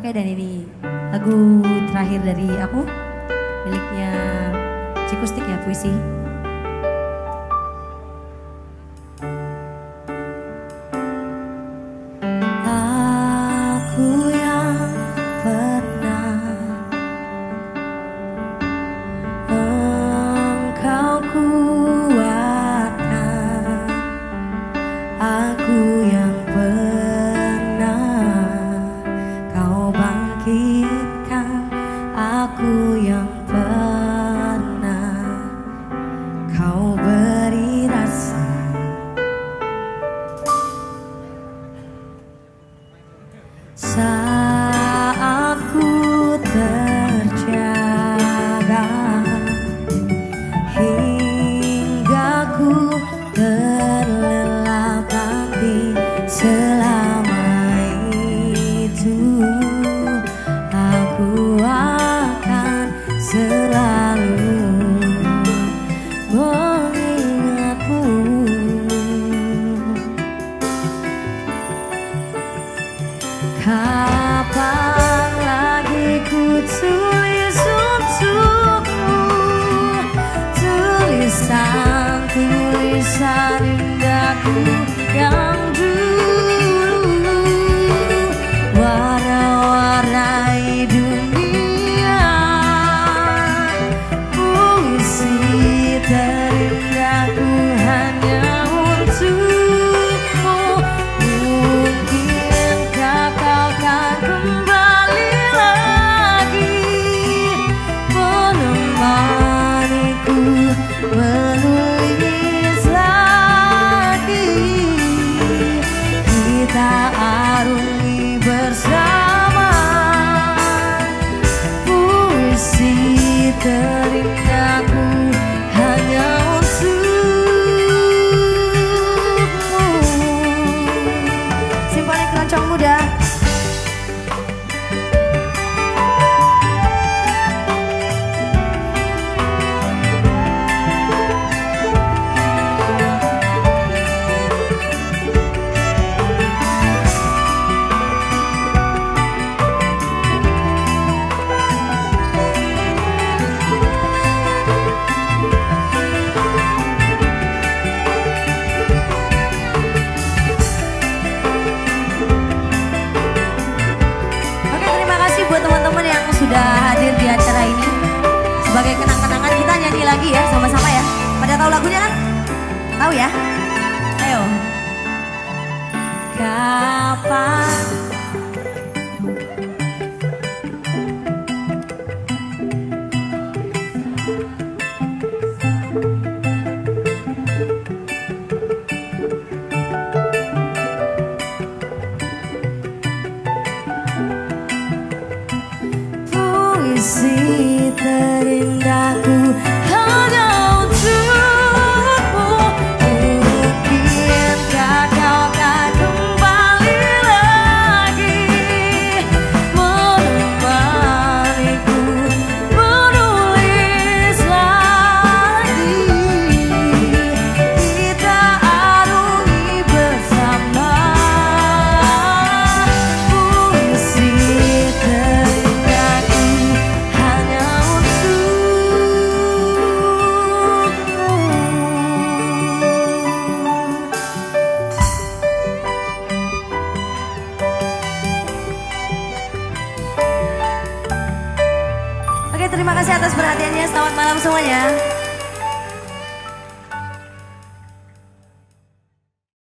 Oke dan ini lagu terakhir dari aku miliknya Cikustik ya puisi. Aku yang pernah engkau kuatkan, aku yang Sa Kapan lagi ku terindahku hanya untukmu. Simfoni Keroncong Muda lagi ya sama-sama ya Pada tahu lagunya kan? Tahu ya? Ayo Kapan puisi terindahku terima kasih atas perhatiannya. Selamat malam semuanya